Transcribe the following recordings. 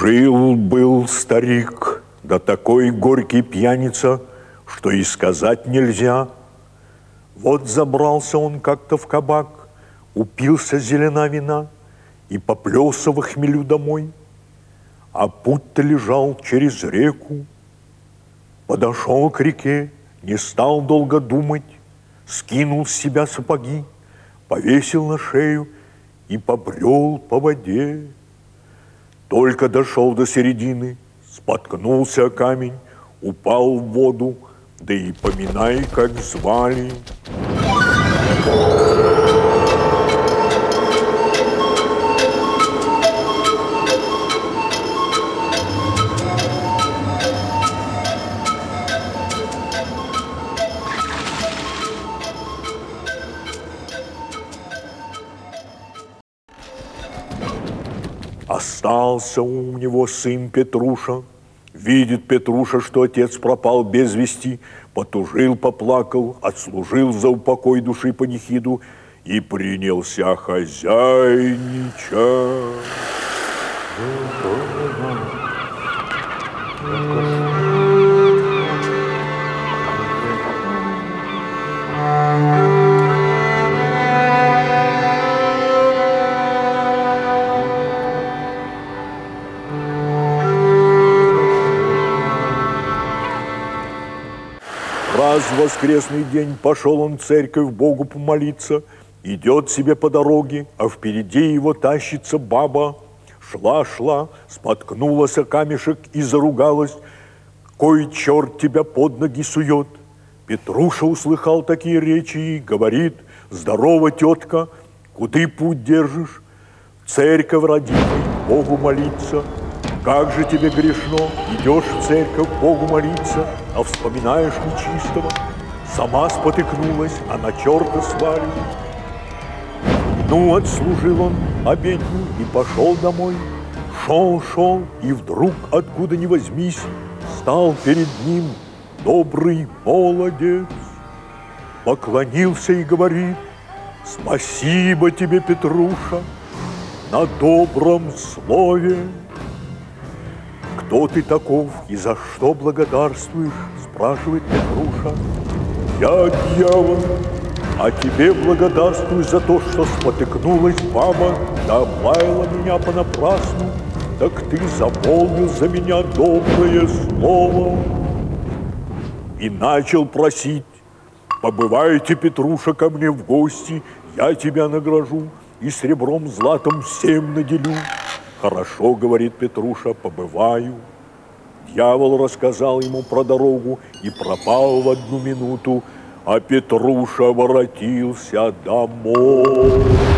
Жил-был старик, да такой горький пьяница, что и сказать нельзя. Вот забрался он как-то в кабак, упился зелена вина и поплелся в хмелю домой. А путь-то лежал через реку. Подошел к реке, не стал долго думать, скинул с себя сапоги, повесил на шею и побрел по воде. Только дошел до середины, споткнулся о камень, упал в воду, да и поминай, как звали. Остался у него сын Петруша. Видит Петруша, что отец пропал без вести, потужил, поплакал, отслужил за упокой души панихиду и принялся хозяйничать. Раз в воскресный день пошел он в церковь Богу помолиться, идет себе по дороге, а впереди его тащится баба. Шла-шла, споткнулась о камешек и заругалась. Кой черт тебя под ноги сует? Петруша услыхал такие речи и говорит, здорово, тетка, куды путь держишь? Церковь родимой, Богу молиться. Как же тебе грешно, идешь в церковь Богу молиться, а вспоминаешь нечистого. Сама спотыкнулась, а на черта свалит. Ну, отслужил он обедню и пошел домой. Шел, шел, и вдруг, откуда ни возьмись, стал перед ним добрый молодец. Поклонился и говорит, спасибо тебе, Петруша, на добром слове. Кто ты таков и за что благодарствуешь, спрашивает Петруша. Я дьявол, а тебе благодарствую за то, что спотыкнулась баба, да облаяла меня понапрасну. Так ты замолвил за меня доброе слово. И начал просить, побывайте, Петруша, ко мне в гости, я тебя награжу и сребром златом всем наделю. Хорошо, говорит Петруша, побываю. Дьявол рассказал ему про дорогу и пропал в одну минуту, а Петруша воротился домой.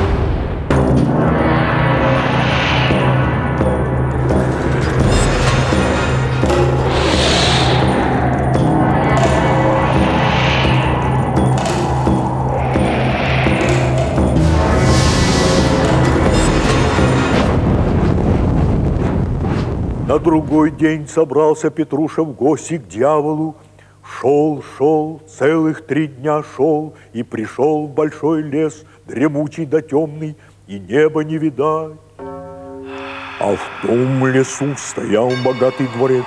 На другой день собрался Петруша в гости к дьяволу. Шел, шел, целых три дня шел, и пришел в большой лес, дремучий да темный, и небо не видать. А в том лесу стоял богатый дворец.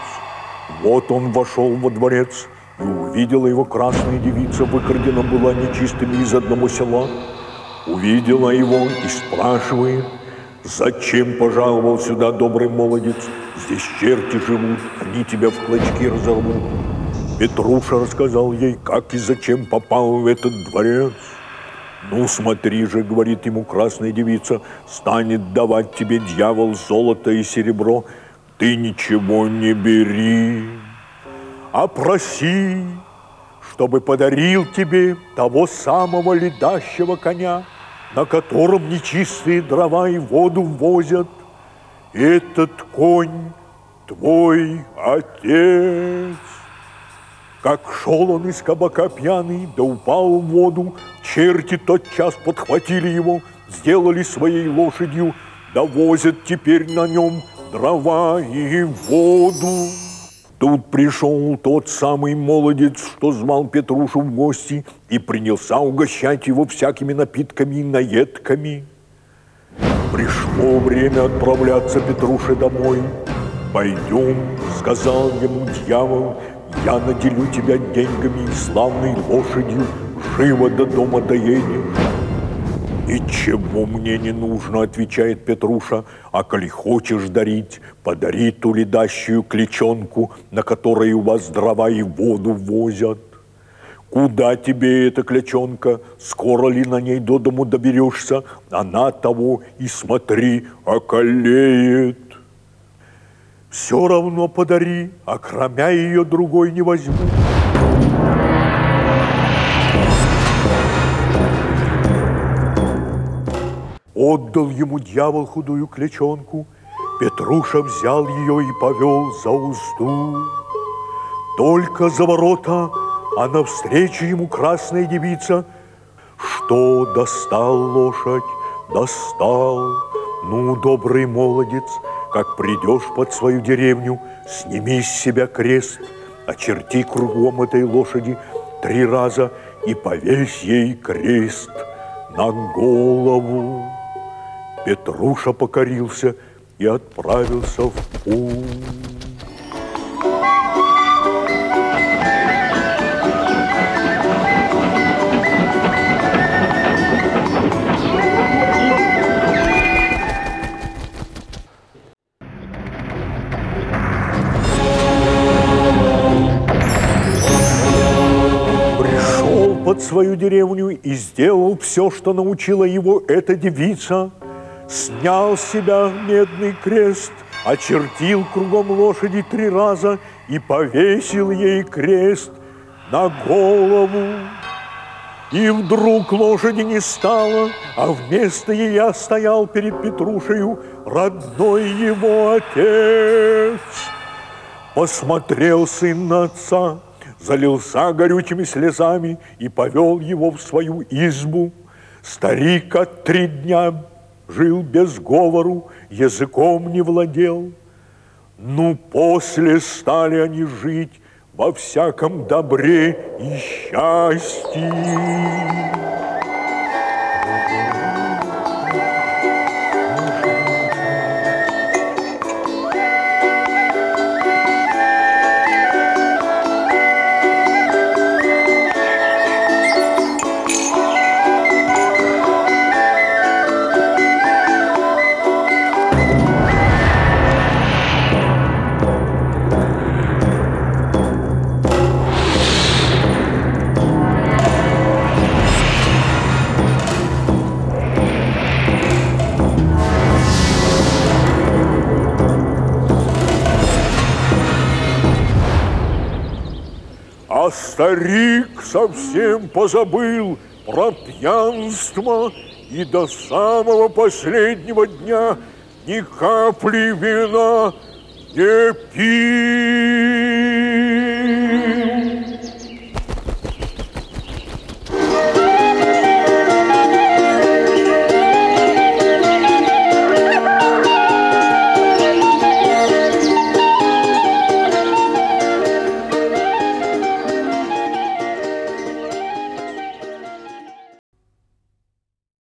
Вот он вошел во дворец, и увидела его красная девица, выкрадена была нечистыми из одного села. Увидела его и спрашивает, зачем пожаловал сюда добрый молодец? Здесь черти живут, они тебя в клочки разорвут. Петруша рассказал ей, как и зачем попал в этот дворец. Ну, смотри же, говорит ему красная девица, станет давать тебе дьявол золото и серебро, ты ничего не бери, а проси, чтобы подарил тебе того самого ледащего коня, на котором нечистые дрова и воду возят, этот конь твой отец. Как шел он из кабака пьяный, да упал в воду, черти тотчас подхватили его, сделали своей лошадью, да возят теперь на нем дрова и воду. Тут пришел тот самый молодец, что звал Петрушу в гости и принялся угощать его всякими напитками и наедками. Пришло время отправляться Петруше домой. «Пойдем», — сказал ему дьявол, — «я наделю тебя деньгами и славной лошадью, живо до дома доедешь». «Ничего мне не нужно», — отвечает Петруша, «а коли хочешь дарить, подари ту ледащую клечонку, на которой у вас дрова и воду возят». Куда тебе эта клячонка? Скоро ли на ней до дому доберешься? Она того и смотри, околеет. Все равно подари, а кроме ее другой не возьму. Отдал ему дьявол худую клячонку, Петруша взял ее и повел за узду. Только за ворота, а навстречу ему красная девица. Что достал лошадь, достал. Ну, добрый молодец, как придешь под свою деревню, сними с себя крест, очерти кругом этой лошади три раза и повесь ей крест на голову. Петруша покорился и отправился в путь. Под свою деревню и сделал все, что научила его эта девица – снял с себя медный крест, очертил кругом лошади три раза и повесил ей крест на голову. И вдруг лошади не стало, а вместо ее стоял перед Петрушею родной его отец. Посмотрел сын на отца, залился горючими слезами и повел его в свою избу. Старик от три дня жил без говору, языком не владел. Ну, после стали они жить во всяком добре и счастье. Старик совсем позабыл про пьянство и до самого последнего дня ни капли вина не пил.